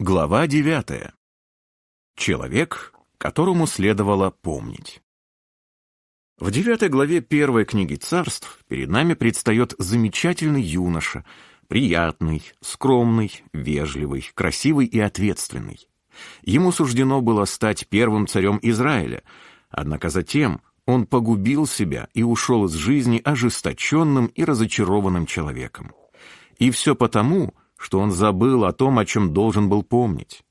Глава 9. Человек, которому следовало помнить. В девятой главе первой книги царств перед нами предстает замечательный юноша, приятный, скромный, вежливый, красивый и ответственный. Ему суждено было стать первым царем Израиля, однако затем он погубил себя и ушел из жизни ожесточенным и разочарованным человеком. И все потому, что он забыл о том, о чем должен был помнить.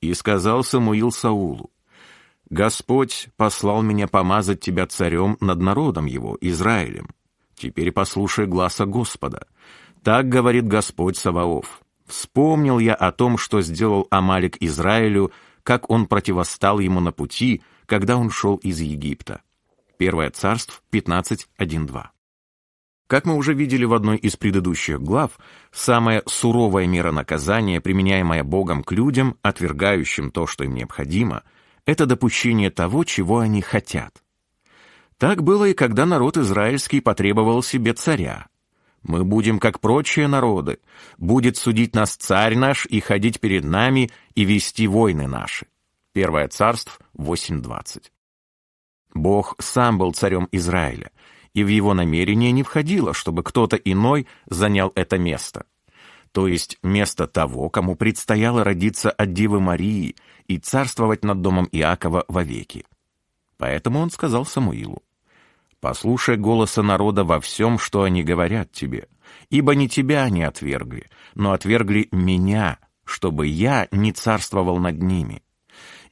И сказал Самуил Саулу, «Господь послал меня помазать тебя царем над народом его, Израилем. Теперь послушай гласа Господа. Так говорит Господь Саваоф. Вспомнил я о том, что сделал Амалик Израилю, как он противостал ему на пути, когда он шел из Египта». Первое царство 15.1.2. Как мы уже видели в одной из предыдущих глав, самая суровая мера наказания, применяемая Богом к людям, отвергающим то, что им необходимо, это допущение того, чего они хотят. Так было и когда народ израильский потребовал себе царя. Мы будем, как прочие народы, будет судить нас царь наш и ходить перед нами и вести войны наши. Первое царство 8.20. Бог сам был царем Израиля, и в его намерение не входило, чтобы кто-то иной занял это место. То есть место того, кому предстояло родиться от Девы Марии и царствовать над домом Иакова вовеки. Поэтому он сказал Самуилу, «Послушай голоса народа во всем, что они говорят тебе, ибо не тебя они отвергли, но отвергли меня, чтобы я не царствовал над ними.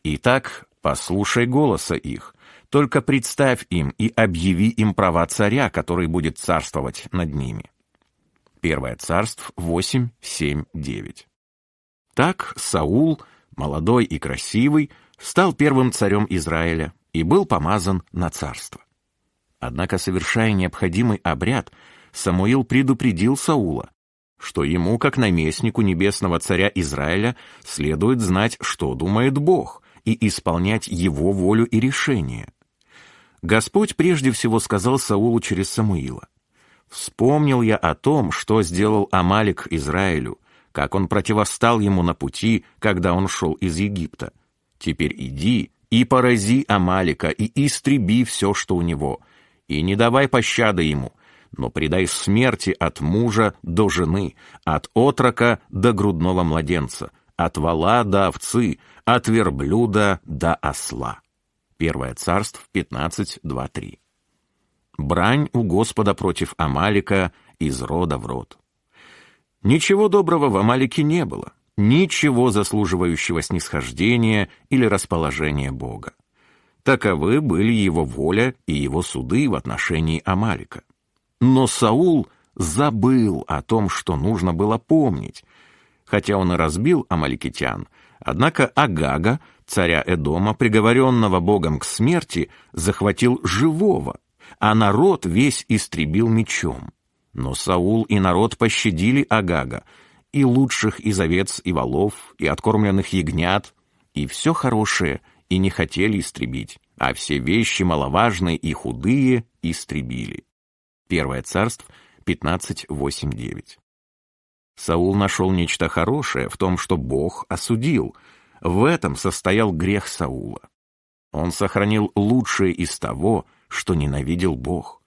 Итак, послушай голоса их, только представь им и объяви им права царя, который будет царствовать над ними. Первое царство 8, 7, 9. Так Саул, молодой и красивый, стал первым царем Израиля и был помазан на царство. Однако, совершая необходимый обряд, Самуил предупредил Саула, что ему, как наместнику небесного царя Израиля, следует знать, что думает Бог, и исполнять его волю и решение. Господь прежде всего сказал Саулу через Самуила. «Вспомнил я о том, что сделал Амалик Израилю, как он противостал ему на пути, когда он шел из Египта. Теперь иди и порази Амалика, и истреби все, что у него, и не давай пощады ему, но предай смерти от мужа до жены, от отрока до грудного младенца, от вала до овцы, от верблюда до осла». Первое царство 15.2.3. Брань у Господа против Амалика из рода в род. Ничего доброго в Амалике не было, ничего заслуживающего снисхождения или расположения Бога. Таковы были его воля и его суды в отношении Амалика. Но Саул забыл о том, что нужно было помнить. Хотя он и разбил амаликитян, однако Агага царя Эдома, приговоренного Богом к смерти, захватил живого, а народ весь истребил мечом. Но Саул и народ пощадили Агага, и лучших из овец и волов, и откормленных ягнят, и все хорошее, и не хотели истребить, а все вещи маловажные и худые истребили. Первое царство 15.8.9 Саул нашел нечто хорошее в том, что Бог осудил — в этом состоял грех Саула. Он сохранил лучшее из того, что ненавидел Бог.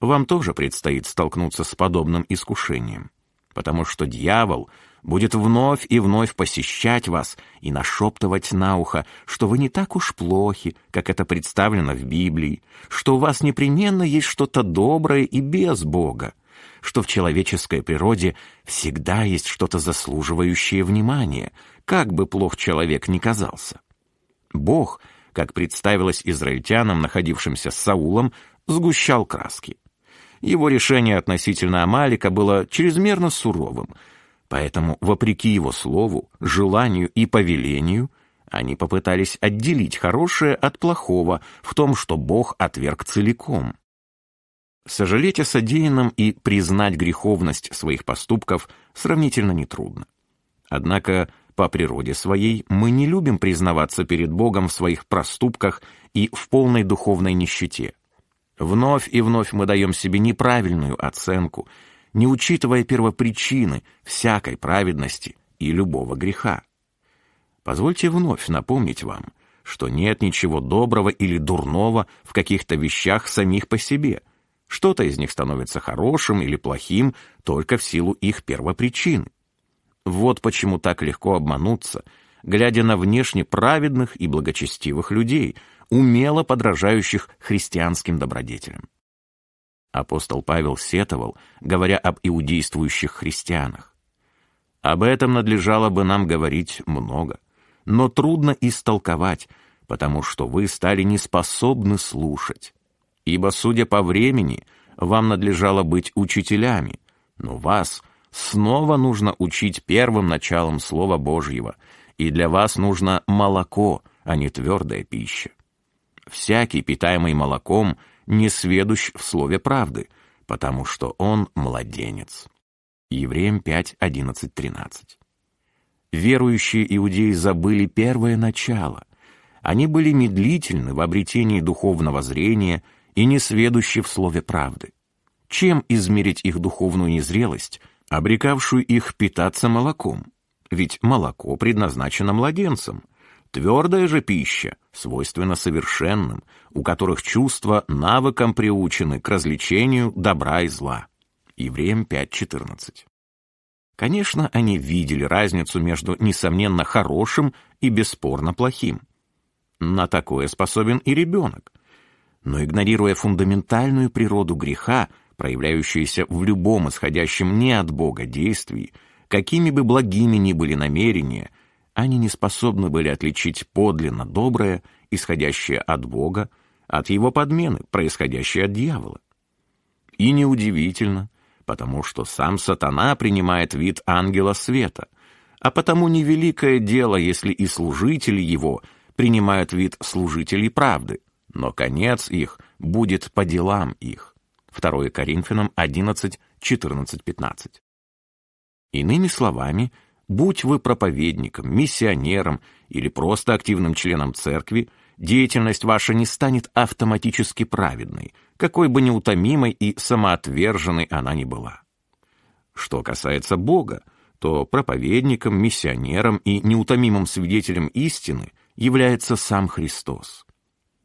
Вам тоже предстоит столкнуться с подобным искушением, потому что дьявол будет вновь и вновь посещать вас и нашептывать на ухо, что вы не так уж плохи, как это представлено в Библии, что у вас непременно есть что-то доброе и без Бога, что в человеческой природе всегда есть что-то заслуживающее внимания, как бы плох человек ни казался. Бог, как представилось израильтянам, находившимся с Саулом, сгущал краски. Его решение относительно Амалика было чрезмерно суровым, поэтому, вопреки его слову, желанию и повелению, они попытались отделить хорошее от плохого в том, что Бог отверг целиком. Сожалеть о содеянном и признать греховность своих поступков сравнительно нетрудно. Однако по природе своей мы не любим признаваться перед Богом в своих проступках и в полной духовной нищете. Вновь и вновь мы даем себе неправильную оценку, не учитывая первопричины всякой праведности и любого греха. Позвольте вновь напомнить вам, что нет ничего доброго или дурного в каких-то вещах самих по себе. Что-то из них становится хорошим или плохим только в силу их первопричин. Вот почему так легко обмануться, глядя на внешне праведных и благочестивых людей, умело подражающих христианским добродетелям. Апостол Павел сетовал, говоря об иудействующих христианах. Об этом надлежало бы нам говорить много но трудно истолковать, потому что вы стали неспособны слушать. Ибо, судя по времени, вам надлежало быть учителями, но вас снова нужно учить первым началом Слова Божьего, и для вас нужно молоко, а не твердая пища. Всякий, питаемый молоком, не сведущ в слове правды, потому что он младенец. Евреям 5, 11, 13 верующие иудеи забыли первое начало. Они были медлительны в обретении духовного зрения и несведущи в слове правды. Чем измерить их духовную незрелость, обрекавшую их питаться молоком? Ведь молоко предназначено младенцам. Твердая же пища свойственна совершенным, у которых чувства навыком приучены к развлечению добра и зла. Евреям 5.14. Конечно, они видели разницу между, несомненно, хорошим и бесспорно плохим. На такое способен и ребенок. Но игнорируя фундаментальную природу греха, проявляющуюся в любом исходящем не от Бога действии, какими бы благими ни были намерения, они не способны были отличить подлинно доброе, исходящее от Бога, от его подмены, происходящее от дьявола. И неудивительно, потому что сам сатана принимает вид ангела света, а потому невеликое дело, если и служители его принимают вид служителей правды, но конец их будет по делам их. 2 Коринфянам 11, 14, 15. Иными словами, будь вы проповедником, миссионером или просто активным членом церкви, деятельность ваша не станет автоматически праведной, какой бы неутомимой и самоотверженной она ни была. Что касается Бога, то проповедником, миссионером и неутомимым свидетелем истины является сам Христос.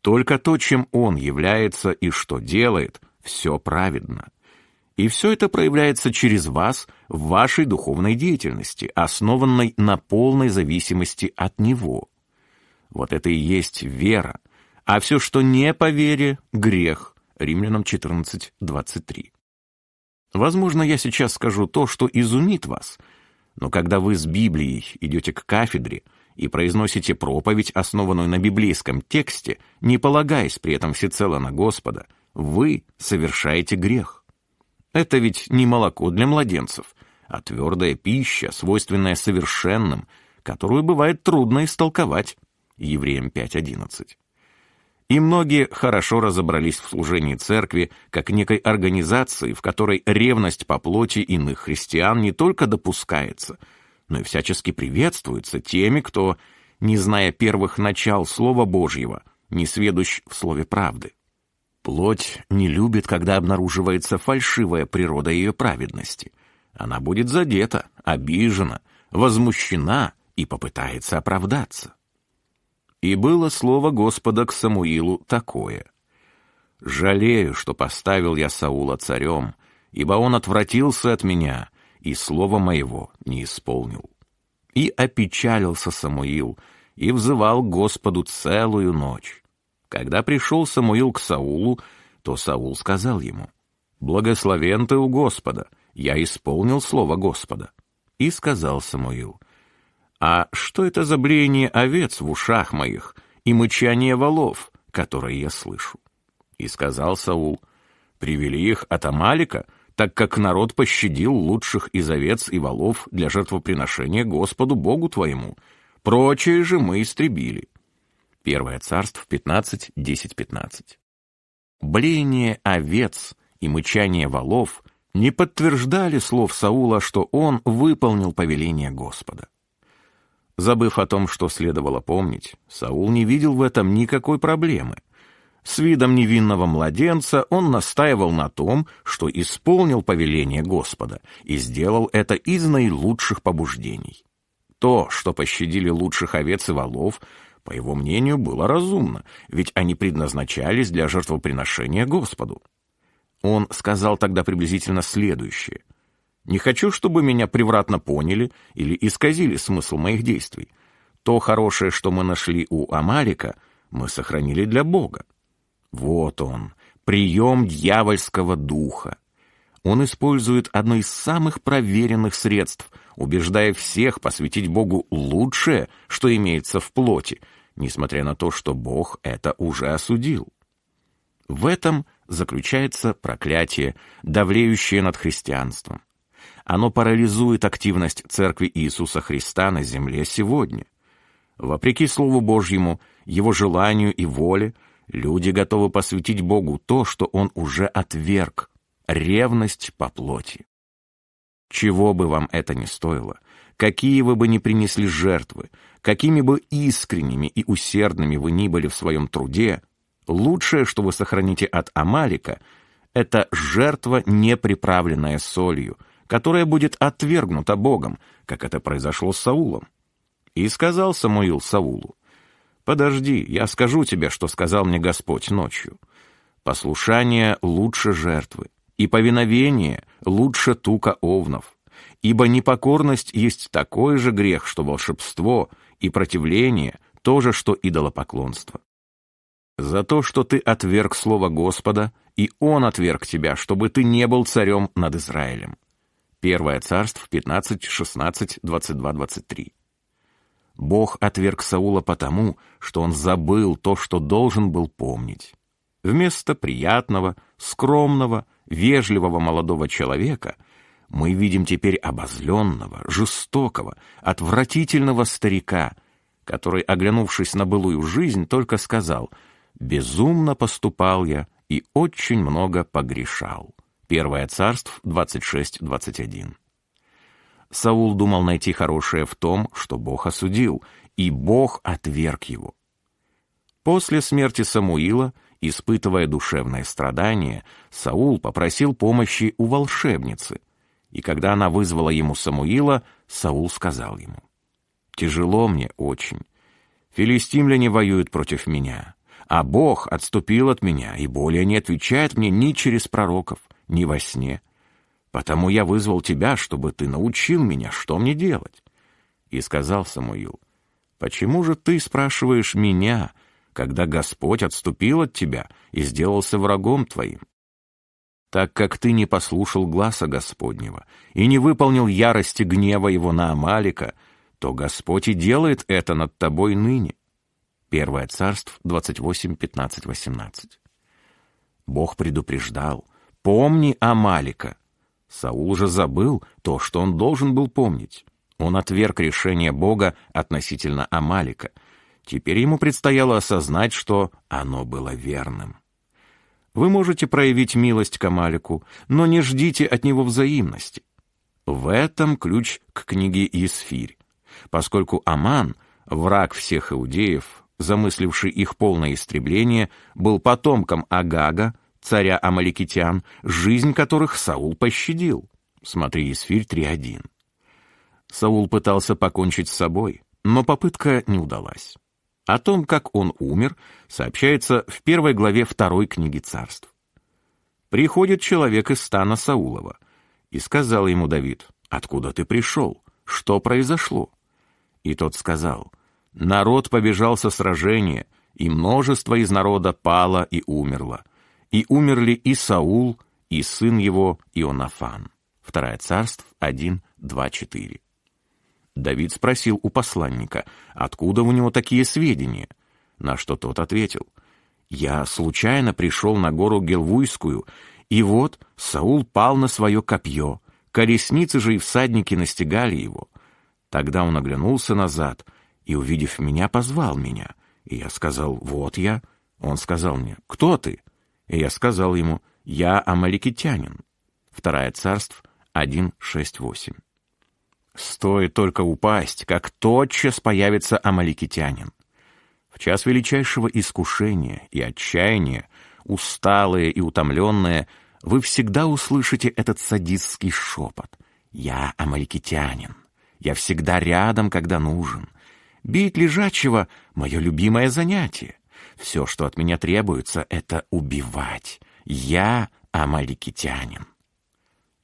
Только то, чем Он является и что делает, все праведно. И все это проявляется через вас в вашей духовной деятельности, основанной на полной зависимости от Него. Вот это и есть вера, а все, что не по вере, грех, Римлянам 14, 23. Возможно, я сейчас скажу то, что изумит вас, но когда вы с Библией идете к кафедре и произносите проповедь, основанную на библейском тексте, не полагаясь при этом всецело на Господа, вы совершаете грех. Это ведь не молоко для младенцев, а твердая пища, свойственная совершенным, которую бывает трудно истолковать. Евреям 5.11 и многие хорошо разобрались в служении церкви как некой организации, в которой ревность по плоти иных христиан не только допускается, но и всячески приветствуется теми, кто, не зная первых начал Слова Божьего, не сведущ в слове правды. Плоть не любит, когда обнаруживается фальшивая природа ее праведности. Она будет задета, обижена, возмущена и попытается оправдаться. И было слово Господа к Самуилу такое. «Жалею, что поставил я Саула царем, ибо он отвратился от меня, и слова моего не исполнил». И опечалился Самуил, и взывал Господу целую ночь. Когда пришел Самуил к Саулу, то Саул сказал ему, «Благословен ты у Господа, я исполнил слово Господа». И сказал Самуил, а что это за блеяние овец в ушах моих и мычание волов, которые я слышу? И сказал Саул, привели их от Амалика, так как народ пощадил лучших из овец и волов для жертвоприношения Господу Богу твоему. Прочее же мы истребили. Первое царство 15, 10, 15. Блеяние овец и мычание волов не подтверждали слов Саула, что он выполнил повеление Господа. Забыв о том, что следовало помнить, Саул не видел в этом никакой проблемы. С видом невинного младенца он настаивал на том, что исполнил повеление Господа и сделал это из наилучших побуждений. То, что пощадили лучших овец и волов, по его мнению, было разумно, ведь они предназначались для жертвоприношения Господу. Он сказал тогда приблизительно следующее. «Не хочу, чтобы меня превратно поняли или исказили смысл моих действий. То хорошее, что мы нашли у Амалика, мы сохранили для Бога. Вот он, прием дьявольского духа. Он использует одно из самых проверенных средств, убеждая всех посвятить Богу лучшее, что имеется в плоти, несмотря на то, что Бог это уже осудил. В этом заключается проклятие, давлеющее над христианством. Оно парализует активность Церкви Иисуса Христа на земле сегодня. Вопреки Слову Божьему, Его желанию и воле, люди готовы посвятить Богу то, что Он уже отверг, ревность по плоти. Чего бы вам это ни стоило, какие вы бы ни принесли жертвы, какими бы искренними и усердными вы ни были в своем труде, лучшее, что вы сохраните от Амалика, это жертва, не приправленная солью, которая будет отвергнута Богом, как это произошло с Саулом. И сказал Самуил Саулу, «Подожди, я скажу тебе, что сказал мне Господь ночью. Послушание лучше жертвы, и повиновение лучше тука овнов. Ибо непокорность есть такой же грех, что волшебство, и противление — то же, что идолопоклонство. За то, что ты отверг слово Господа, и Он отверг тебя, чтобы ты не был царем над Израилем. Первое царство 15, 16, 22, 23. Бог отверг Саула потому, что он забыл то, что должен был помнить. Вместо приятного, скромного, вежливого молодого человека мы видим теперь обозленного, жестокого, отвратительного старика, который, оглянувшись на былую жизнь, только сказал «Безумно поступал я и очень много погрешал». Первое царство 26-21. Саул думал найти хорошее в том, что Бог осудил, и Бог отверг его. После смерти Самуила – Испытывая душевное страдание, Саул попросил помощи у волшебницы, и когда она вызвала ему Самуила, Саул сказал ему, «Тяжело мне очень. Филистимляне воюют против меня, а Бог отступил от меня и более не отвечает мне ни через пророков, ни во сне. Потому я вызвал тебя, чтобы ты научил меня, что мне делать». И сказал Самуил, «Почему же ты спрашиваешь меня, — когда Господь отступил от тебя и сделался врагом твоим. Так как ты не послушал гласа Господнего и не выполнил ярости гнева его на Амалика, то Господь и делает это над тобой ныне. Первое царство 28, 15, 18. Бог предупреждал, помни Амалика. Саул же забыл то, что он должен был помнить. Он отверг решение Бога относительно Амалика — Теперь ему предстояло осознать, что оно было верным. Вы можете проявить милость к Амалику, но не ждите от него взаимности. В этом ключ к книге Исфирь, поскольку Аман, враг всех иудеев, замысливший их полное истребление, был потомком Агага, царя амаликитян, жизнь которых Саул пощадил. Смотри Исфирь 3.1. Саул пытался покончить с собой, но попытка не удалась. О том, как он умер, сообщается в первой главе второй книги царств. Приходит человек из стана Саулова, и сказал ему Давид, «Откуда ты пришел? Что произошло?» И тот сказал, «Народ побежал со сражения, и множество из народа пало и умерло. И умерли и Саул, и сын его Ионафан». Второе царство 1, 2, 4. Давид спросил у посланника, откуда у него такие сведения, на что тот ответил, «Я случайно пришел на гору Гелвуйскую, и вот Саул пал на свое копье, колесницы же и всадники настигали его. Тогда он оглянулся назад и, увидев меня, позвал меня, и я сказал, вот я. Он сказал мне, кто ты? И я сказал ему, я амаликитянин. Второе царство 1.6.8. Стоит только упасть, как тотчас появится амаликитянин. В час величайшего искушения и отчаяния, усталые и утомленные, вы всегда услышите этот садистский шепот. «Я амаликитянин. Я всегда рядом, когда нужен. Бить лежачего — мое любимое занятие. Все, что от меня требуется, — это убивать. Я амаликитянин.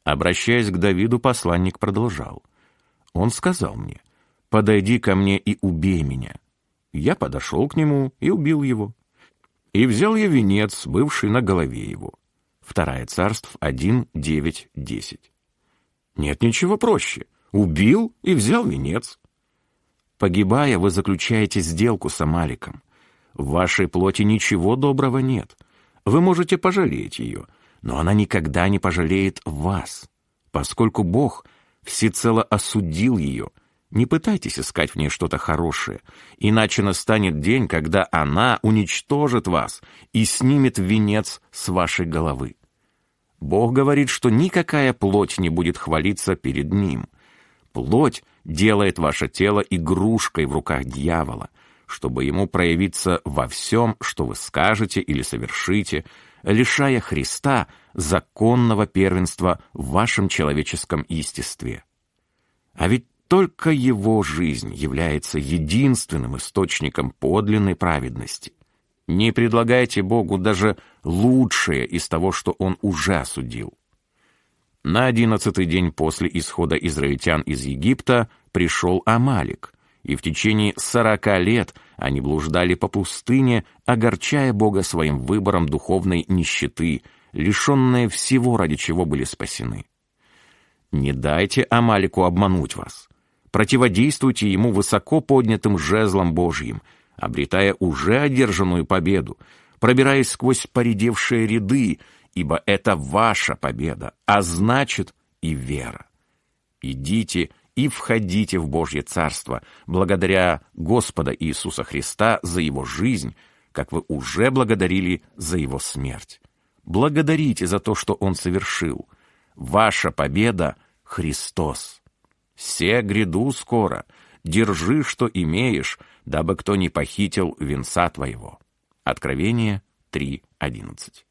Обращаясь к Давиду, посланник продолжал. Он сказал мне, «Подойди ко мне и убей меня». Я подошел к нему и убил его. И взял я венец, бывший на голове его. Вторая царств 1, 9, 10. Нет ничего проще. Убил и взял венец. Погибая, вы заключаете сделку с Амаликом. В вашей плоти ничего доброго нет. Вы можете пожалеть ее, но она никогда не пожалеет вас, поскольку Бог всецело осудил ее. Не пытайтесь искать в ней что-то хорошее, иначе настанет день, когда она уничтожит вас и снимет венец с вашей головы. Бог говорит, что никакая плоть не будет хвалиться перед Ним. Плоть делает ваше тело игрушкой в руках дьявола, чтобы ему проявиться во всем, что вы скажете или совершите, лишая Христа законного первенства в вашем человеческом естестве. А ведь только его жизнь является единственным источником подлинной праведности. Не предлагайте Богу даже лучшее из того, что Он уже осудил. На одиннадцатый день после исхода израильтян из Египта пришел Амалик, и в течение сорока лет они блуждали по пустыне, огорчая Бога своим выбором духовной нищеты, лишенные всего, ради чего были спасены. Не дайте Амалику обмануть вас. Противодействуйте ему высоко поднятым жезлом Божьим, обретая уже одержанную победу, пробираясь сквозь поредевшие ряды, ибо это ваша победа, а значит и вера. Идите и входите в Божье Царство, благодаря Господа Иисуса Христа за Его жизнь, как вы уже благодарили за Его смерть. Благодарите за то, что Он совершил. Ваша победа — Христос. «Се гряду скоро, держи, что имеешь, дабы кто не похитил венца твоего». Откровение 3.11